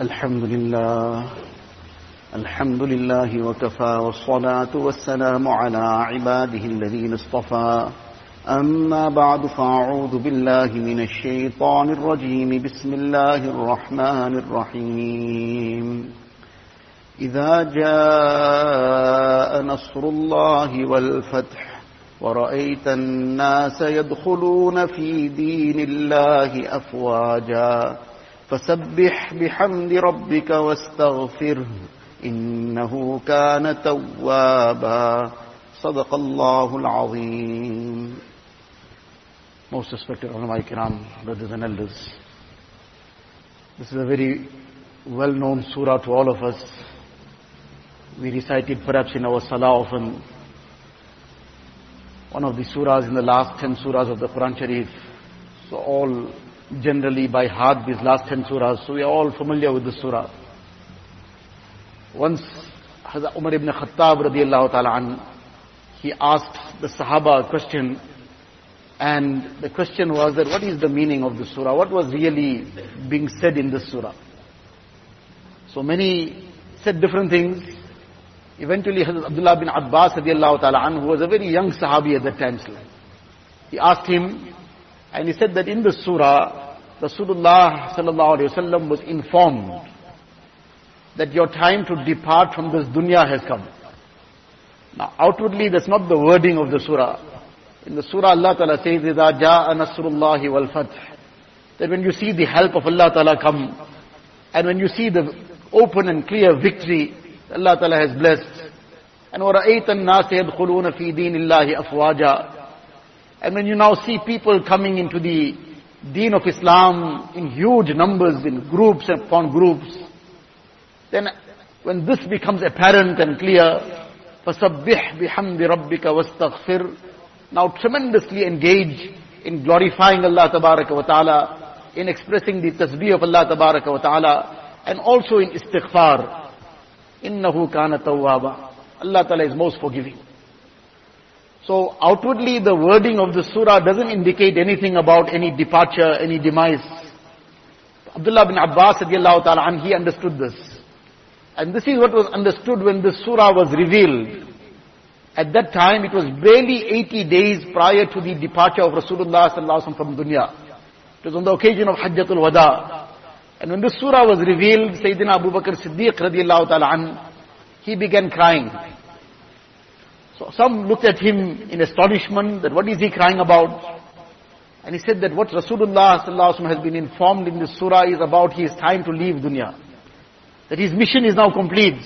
الحمد لله. الحمد لله وكفى والصلاة والسلام على عباده الذين اصطفى. أما بعد فأعوذ بالله من الشيطان الرجيم. بسم الله الرحمن الرحيم. إذا جاء نصر الله والفتح ورأيت الناس يدخلون في دين الله أفواجا. فسبح بحمد ربك واستغفره إنه كان توابا صدق الله العظيم Most respected ulama kiram, brothers and elders. This is a very well-known surah to all of us. We recite it perhaps in our salah often. One of the surahs in the last 10 surahs of the Quran Sharif. So all generally by heart these last 10 surahs. So we are all familiar with the surah. Once Hazrat Umar ibn Khattab radiallahu ta'ala an, he asked the Sahaba a question and the question was that what is the meaning of the surah? What was really being said in this surah? So many said different things. Eventually Hazrat Abdullah bin Abbas radiallahu ta'ala an, who was a very young Sahabi at that time, he asked him and he said that in the surah, Rasulullah sallallahu alayhi wasallam was informed that your time to depart from this dunya has come. Now outwardly that's not the wording of the surah. In the surah Allah Ta'ala says, إِذَا جَاءَ نَصْرُ اللَّهِ وَالْفَتْحِ That when you see the help of Allah Ta'ala come, and when you see the open and clear victory Allah Ta'ala has blessed, and وَرَأَيْتَ النَّاسَ يَدْخُلُونَ فِي دِينِ اللَّهِ أَفْوَاجًا And when you now see people coming into the deen of Islam in huge numbers, in groups upon groups, then when this becomes apparent and clear, فَسَبِّحْ بِحَمْدِ رَبِّكَ وَاسْتَغْفِرْ Now tremendously engage in glorifying Allah wa ta'ala, in expressing the tasbih of Allah wa ta'ala, and also in istighfar. إِنَّهُ كَانَ تَوَّابًا Allah ta'ala is most forgiving. So outwardly the wording of the surah doesn't indicate anything about any departure, any demise. Abdullah bin Abbas radiallahu ta'ala and he understood this. And this is what was understood when the surah was revealed. At that time it was barely 80 days prior to the departure of Rasulullah sallallahu from dunya. It was on the occasion of Hajjatul Wada. And when the surah was revealed, Sayyidina Abu Bakr Siddiq radiallahu ta'ala he began crying. So some looked at him in astonishment that what is he crying about? And he said that what Rasulullah has been informed in this surah is about his time to leave dunya. That his mission is now complete.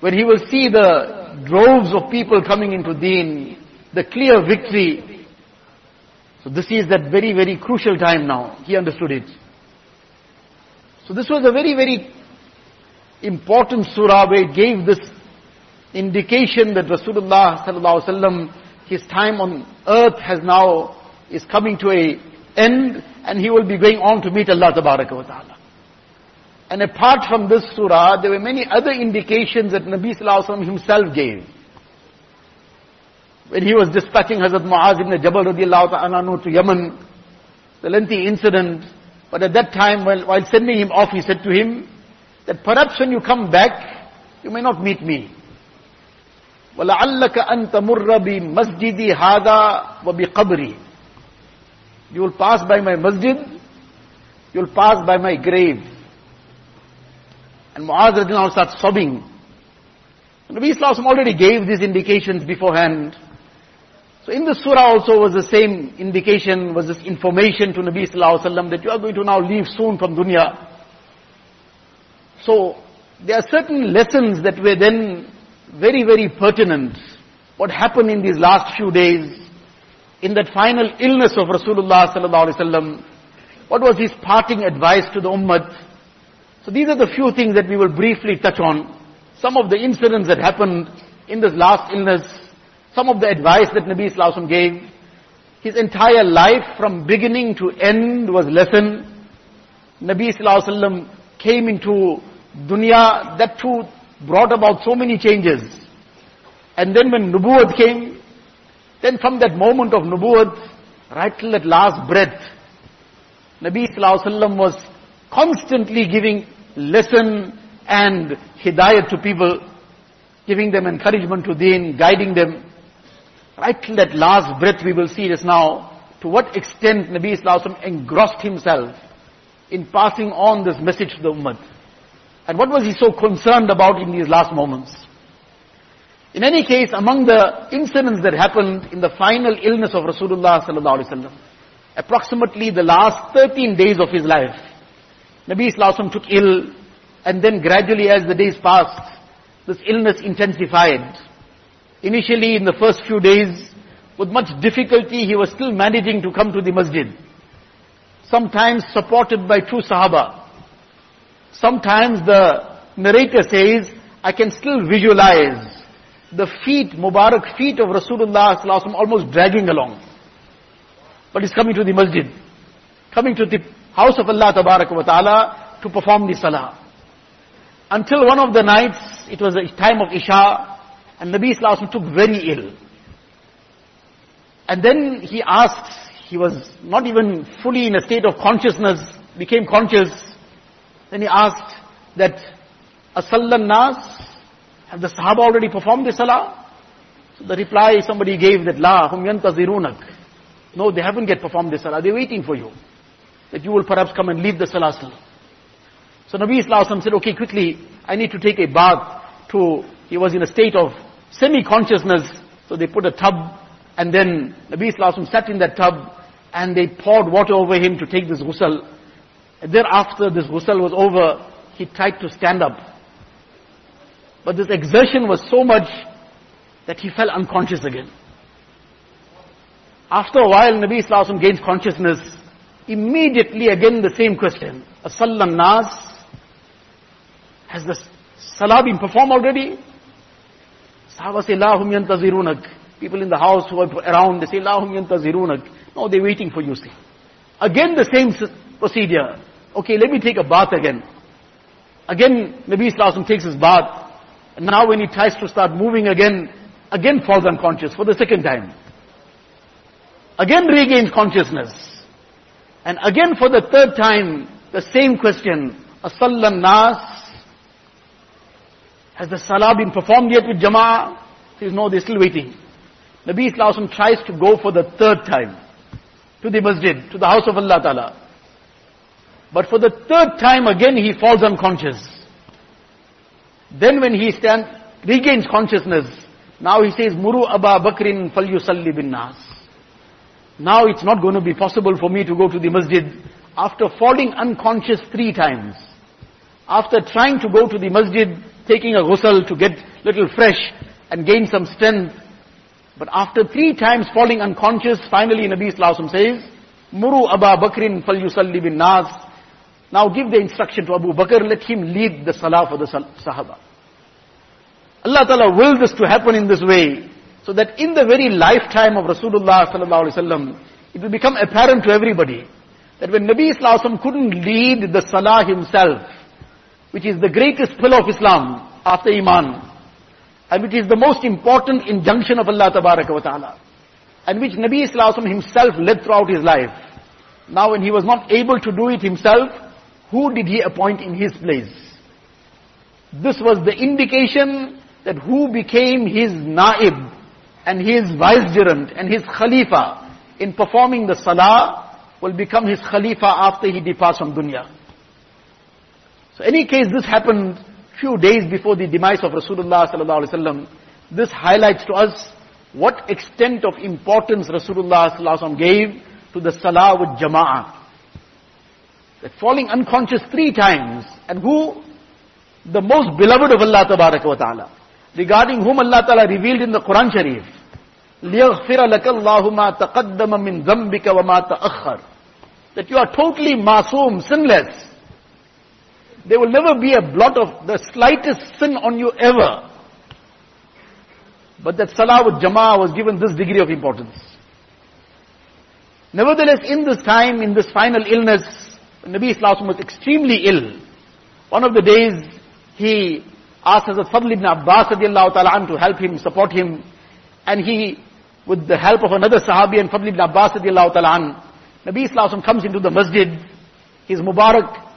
When he will see the droves of people coming into deen, the clear victory. So this is that very, very crucial time now. He understood it. So this was a very, very important surah where it gave this indication that Rasulullah sallallahu alaihi wasallam, his time on earth has now, is coming to a end and he will be going on to meet Allah ta'ala. And apart from this surah, there were many other indications that Nabi sallallahu alaihi wasallam himself gave. When he was dispatching Hazrat Muaz ibn Jabal radiallahu ta'ala to Yemen, the lengthy incident, but at that time while, while sending him off, he said to him, that perhaps when you come back, you may not meet me. وَلَعَلَّكَ أَن تَمُرَّ بِمَسْجِدِ هَذَا وَبِقَبْرِ You will pass by my masjid, you will pass by my grave. And Muaz radiallahu starts sobbing. And Nabi Islam already gave these indications beforehand. So in the surah also was the same indication, was this information to Nabi Sallallahu Alaihi Wasallam that you are going to now leave soon from dunya. So there are certain lessons that were then very, very pertinent. What happened in these last few days, in that final illness of Rasulullah sallallahu alaihi wasallam, what was his parting advice to the ummah? So these are the few things that we will briefly touch on. Some of the incidents that happened in this last illness, some of the advice that Nabi Sallallahu gave. His entire life from beginning to end was lesson. Nabi Sallallahu came into dunya, that too brought about so many changes. And then when Nubuwwat came, then from that moment of Nubuwwat, right till that last breath, Nabi Wasallam was constantly giving lesson and hidayat to people, giving them encouragement to deen, guiding them. Right till that last breath we will see this now, to what extent Nabi Wasallam engrossed himself in passing on this message to the Ummah. And what was he so concerned about in these last moments? In any case, among the incidents that happened in the final illness of Rasulullah sallallahu alaihi wasallam, approximately the last 13 days of his life, Nabi Wasallam took ill, and then gradually as the days passed, this illness intensified. Initially, in the first few days, with much difficulty, he was still managing to come to the masjid. Sometimes supported by two sahaba. Sometimes the narrator says, I can still visualize the feet, Mubarak feet of Rasulullah almost dragging along. But he's coming to the masjid, coming to the house of Allah wa ta'ala to perform the salah. Until one of the nights, it was a time of Isha, and Nabi Sallallahu took very ill. And then he asked, he was not even fully in a state of consciousness, became conscious. Then he asked that, Asallan nas, have the Sahaba already performed the Salah? So the reply somebody gave that, La hum yantazirunak. No, they haven't yet performed the Salah. They're waiting for you. That you will perhaps come and leave the Salah. So Nabi Islam said, okay, quickly, I need to take a bath to, he was in a state of semi-consciousness. So they put a tub and then Nabi Islam sat in that tub and they poured water over him to take this ghusl. And thereafter this ghusl was over, he tried to stand up. But this exertion was so much that he fell unconscious again. After a while, Nabi Wasallam gains consciousness. Immediately again the same question. Asallan nas. Has the salah been performed already? Sahaba say, La hum yantazirunak. People in the house who are around, they say, La hum yantazirunak. No, they're waiting for you, see. Again the same procedure. Okay, let me take a bath again. Again, Nabi Wasallam takes his bath. And now when he tries to start moving again, again falls unconscious for the second time. Again regains consciousness. And again for the third time, the same question, Asallan Nas, has the salah been performed yet with Jama'ah? He says, no, they're still waiting. Nabi Islam tries to go for the third time to the masjid, to the house of Allah Ta'ala. But for the third time again he falls unconscious. Then when he stands, regains consciousness, now he says, Muru Aba Bakrin fal yusalli bin nas. Now it's not going to be possible for me to go to the masjid after falling unconscious three times. After trying to go to the masjid, taking a ghusl to get little fresh and gain some strength. But after three times falling unconscious, finally Nabi Sallallahu says, Muru Aba Bakrin fal yusalli bin nas. Now give the instruction to Abu Bakr, let him lead the salah for the Sahaba. Allah Ta'ala willed this to happen in this way, so that in the very lifetime of Rasulullah Sallallahu Alaihi Wasallam, it will become apparent to everybody that when Nabi Sallallahu couldn't lead the salah himself, which is the greatest pillar of Islam after Iman, and which is the most important injunction of Allah Ta'ala, and which Nabi Sallallahu himself led throughout his life. Now when he was not able to do it himself, who did he appoint in his place? This was the indication that who became his naib and his vicegerent and his khalifa in performing the salah will become his khalifa after he departs from dunya. So any case this happened few days before the demise of Rasulullah sallallahu alaihi wasallam. This highlights to us what extent of importance Rasulullah sallallahu alaihi wasallam gave to the salah with jama'ah that falling unconscious three times, and who? The most beloved of Allah wa ta'ala, regarding whom Allah ta'ala revealed in the Quran Sharif, لِيَغْفِرَ لَكَ اللَّهُ مَا تَقَدَّمَ مِنْ ذَنْبِكَ وَمَا تَأَخَّرَ That you are totally masoom, sinless. There will never be a blot of the slightest sin on you ever. But that salah with jama'ah was given this degree of importance. Nevertheless, in this time, in this final illness, Nabi Islam was extremely ill. One of the days, he asked Hazrat Fadl ibn Abbas ta'ala to help him, support him. And he, with the help of another Sahabi and Fadl ibn Abbas ta'ala Nabi Islam comes into the masjid, He's Mubarak,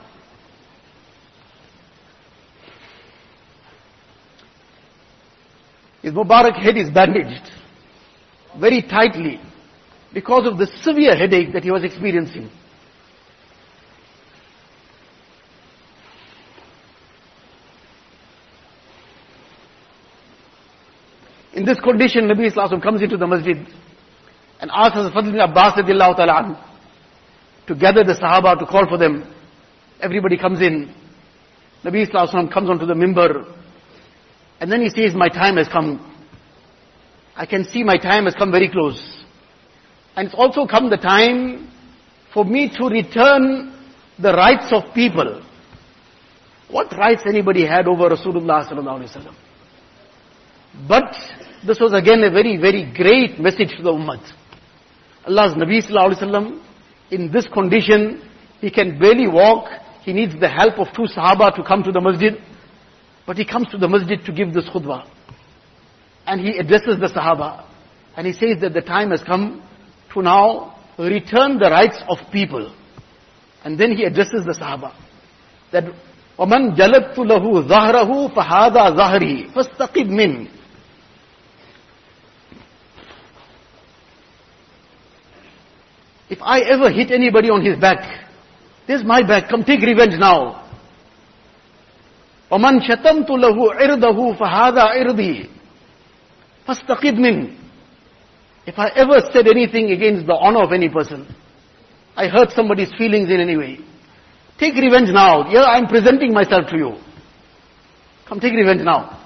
his Mubarak head is bandaged very tightly because of the severe headache that he was experiencing. In this condition, Nabi Islam comes into the masjid and asks Fadl bin Abbas ta'ala to gather the Sahaba to call for them. Everybody comes in. Nabi Islam comes onto the mimbar and then he says, my time has come. I can see my time has come very close. And it's also come the time for me to return the rights of people. What rights anybody had over Rasulullah sallallahu wasallam? But this was again a very, very great message to the Ummah. Allah's Nabi Sallallahu Alaihi Wasallam, in this condition, he can barely walk, he needs the help of two Sahaba to come to the masjid, but he comes to the masjid to give this khutbah. And he addresses the Sahaba, and he says that the time has come to now return the rights of people. And then he addresses the Sahaba, that وَمَنْ جَلَبْتُ لَهُ ظَهْرَهُ فَهَذَا ظَهْرِي فَاسْتَقِبْ مِنْ If I ever hit anybody on his back, this is my back, come take revenge now. وَمَنْ شَتَمْتُ لَهُ عِرْضَهُ فَهَذَا عِرْضِي فَاسْتَقِدْ مِنْ If I ever said anything against the honor of any person, I hurt somebody's feelings in any way, take revenge now. Yeah, I'm presenting myself to you. Come take revenge now.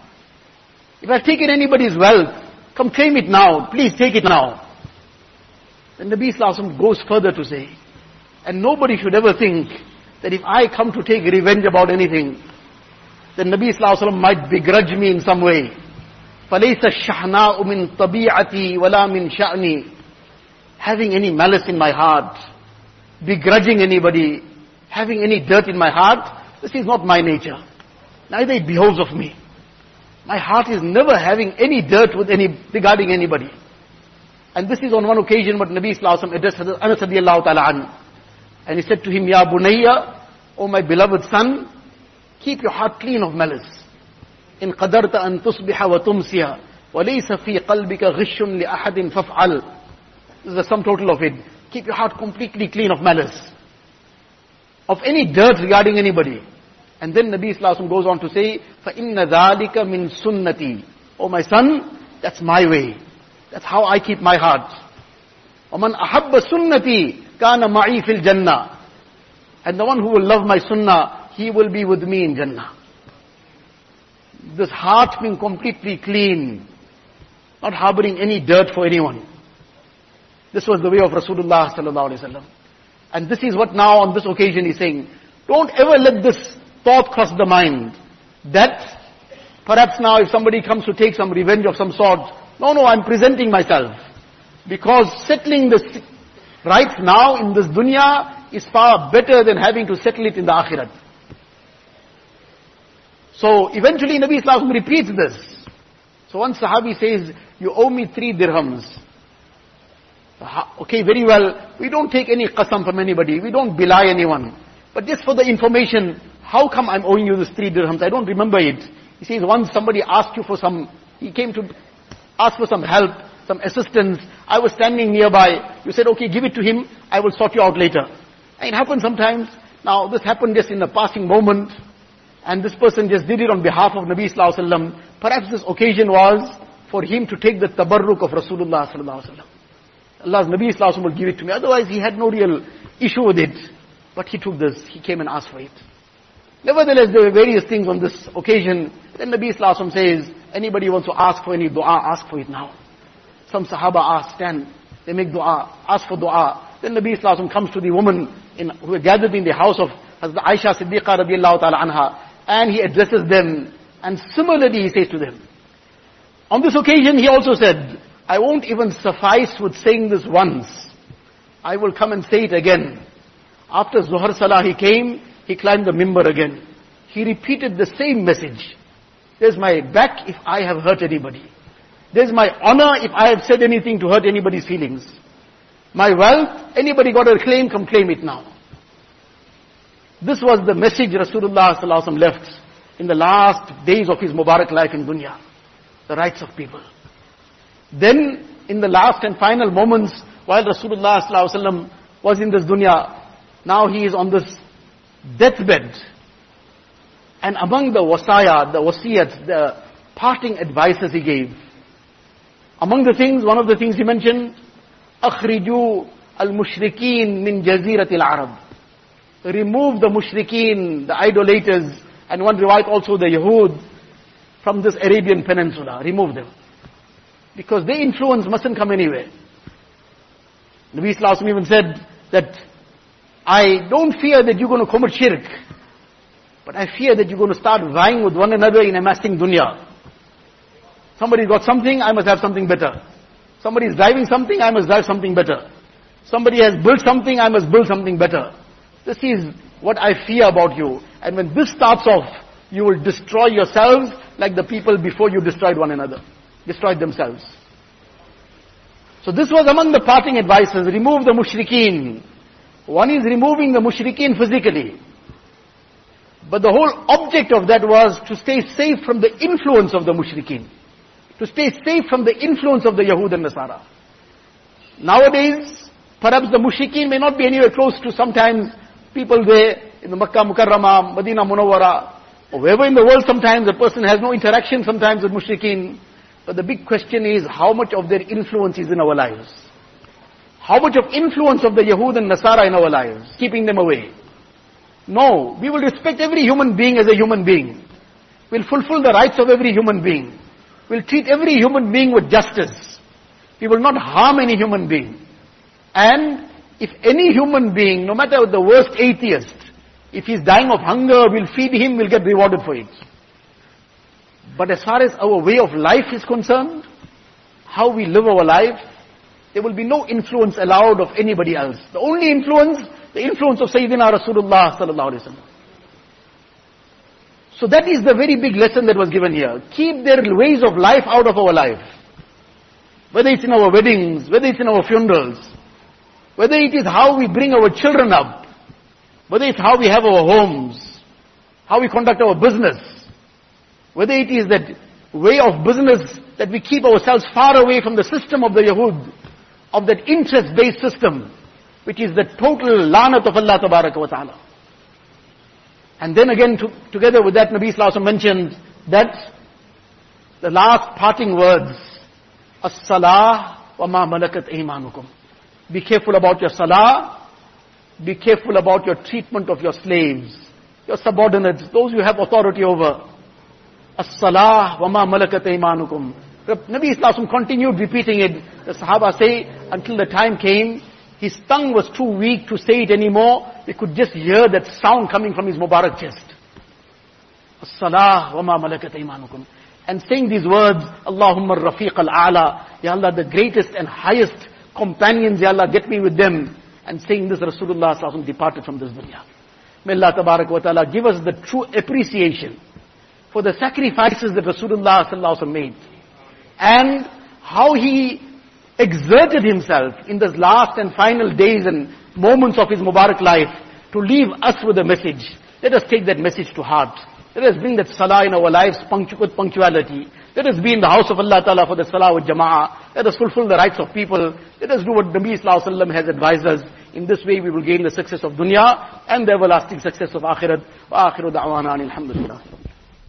If I've taken anybody's wealth, come claim it now. Please take it now. Then Nabi Sallallahu goes further to say, and nobody should ever think that if I come to take revenge about anything, then Nabi Sallallahu might begrudge me in some way. فَلَيْسَ الشَّحْنَاءُ مِن طَبِيعَتِي وَلَا مِن شَأْنِي Having any malice in my heart, begrudging anybody, having any dirt in my heart, this is not my nature. Neither it behoves of me. My heart is never having any dirt with any, regarding anybody. And this is on one occasion what Nabi Sallallahu addressed Anas radiallahu ta'ala an. And he said to him, Ya Bunayya, O my beloved son, keep your heart clean of malice. In qadarta an tusbiha wa tumsiya, وليس في قلبك غش لأحد فافعل. This is the sum total of it. Keep your heart completely clean of malice. Of any dirt regarding anybody. And then Nabi Sallallahu goes on to say, فَإِنَّ ذَلِكَ مِن sunnati. Oh my son, that's my way. That's how I keep my heart. وَمَنْ أَحَبَّ سُنَّتِي كَانَ مَعِي فِي الْجَنَّةِ And the one who will love my sunnah, he will be with me in Jannah. This heart being completely clean, not harboring any dirt for anyone. This was the way of Rasulullah sallallahu alaihi wasallam. And this is what now on this occasion he's saying. Don't ever let this thought cross the mind that perhaps now if somebody comes to take some revenge of some sort, no, no, I'm presenting myself. Because settling the rights now in this dunya is far better than having to settle it in the akhirat. So eventually Nabi Islam repeats this. So one Sahabi says, you owe me three dirhams. Okay, very well. We don't take any qasam from anybody. We don't belie anyone. But just for the information, how come I'm owing you this three dirhams? I don't remember it. He says once somebody asked you for some, he came to ask for some help, some assistance. I was standing nearby. You said, okay, give it to him. I will sort you out later. And it happens sometimes. Now, this happened just in a passing moment. And this person just did it on behalf of Nabi Sallallahu Alaihi Wasallam. Perhaps this occasion was for him to take the tabarruk of Rasulullah Sallallahu Alaihi Wasallam. Allah's Nabi Sallallahu Alaihi will give it to me. Otherwise, he had no real issue with it. But he took this. He came and asked for it. Nevertheless, there were various things on this occasion. Then Nabi Sallallahu says, anybody wants to ask for any dua, ask for it now. Some Sahaba ask, stand. They make dua, ask for dua. Then Nabi Sallallahu comes to the woman in, who are gathered in the house of Hazrat Aisha Siddiqa radiallahu ta'ala anha. And he addresses them. And similarly he says to them. On this occasion he also said, I won't even suffice with saying this once. I will come and say it again. After Zuhar Salah he came, he climbed the mimbar again. He repeated the same message. There's my back if I have hurt anybody. There's my honor if I have said anything to hurt anybody's feelings. My wealth, anybody got a claim, come claim it now. This was the message Rasulullah left in the last days of his Mubarak life in dunya. the rights of people. Then, in the last and final moments, while Rasulullah was in this dunya, now he is on this deathbed. And among the wasaya, the wasiyat, the parting advices he gave, among the things, one of the things he mentioned, أخرجوا المشركين من جزيرة العرب. Remove the mushrikeen, the idolaters, and one riwayat also the Yahud from this Arabian peninsula. Remove them. Because their influence mustn't come anywhere. Nabi Sallallahu even said that I don't fear that you're going to commit shirk, but I fear that you're going to start vying with one another in amassing dunya. Somebody's got something, I must have something better. Somebody is driving something, I must drive something better. Somebody has built something, I must build something better. This is what I fear about you. And when this starts off, you will destroy yourselves like the people before you destroyed one another destroyed themselves. So this was among the parting advices, remove the mushrikeen. One is removing the mushrikeen physically. But the whole object of that was to stay safe from the influence of the mushrikeen. To stay safe from the influence of the Yahud and Nasara. Nowadays, perhaps the mushrikeen may not be anywhere close to sometimes people there in the Makkah Mukarramah, Medina Munawwara, or wherever in the world sometimes a person has no interaction sometimes with mushrikeen. But the big question is how much of their influence is in our lives? How much of influence of the Yahud and Nasara in our lives, keeping them away? No, we will respect every human being as a human being. We'll fulfill the rights of every human being. We'll treat every human being with justice. We will not harm any human being. And if any human being, no matter the worst atheist, if he's dying of hunger, we'll feed him, we'll get rewarded for it. But as far as our way of life is concerned, how we live our life, there will be no influence allowed of anybody else. The only influence, the influence of Sayyidina Rasulullah sallallahu alaihi wasallam. So that is the very big lesson that was given here. Keep their ways of life out of our life. Whether it's in our weddings, whether it's in our funerals, whether it is how we bring our children up, whether it's how we have our homes, how we conduct our business, whether it is that way of business that we keep ourselves far away from the system of the Yahud, of that interest-based system, which is the total lanat of Allah wa ta'ala. And then again, to, together with that, Nabi Sallallahu mentioned that the last parting words, As-salah wa ma malakat imanukum. Be careful about your salah. Be careful about your treatment of your slaves, your subordinates, those you have authority over. As-salah wa ma malakat imanukum. Nabi Islam continued repeating it. The Sahaba say, until the time came, his tongue was too weak to say it anymore. They could just hear that sound coming from his Mubarak chest. As-salah wa ma malakat imanukum. And saying these words, Allahumma rafiq al-a'la. Ya Allah, the greatest and highest companions, Ya Allah, get me with them. And saying this, Rasulullah departed from this dunya. May Allah tabarak wa ta'ala give us the true appreciation for the sacrifices that Rasulullah made. And how he exerted himself in those last and final days and moments of his Mubarak life to leave us with a message. Let us take that message to heart. Let us bring that salah in our lives with punctuality. Let us be in the house of Allah Ta'ala for the salah with jama'ah. Let us fulfill the rights of people. Let us do what Nabi Sallallahu has advised us. In this way we will gain the success of dunya and the everlasting success of akhirat. Wa akhiru da'wana alhamdulillah.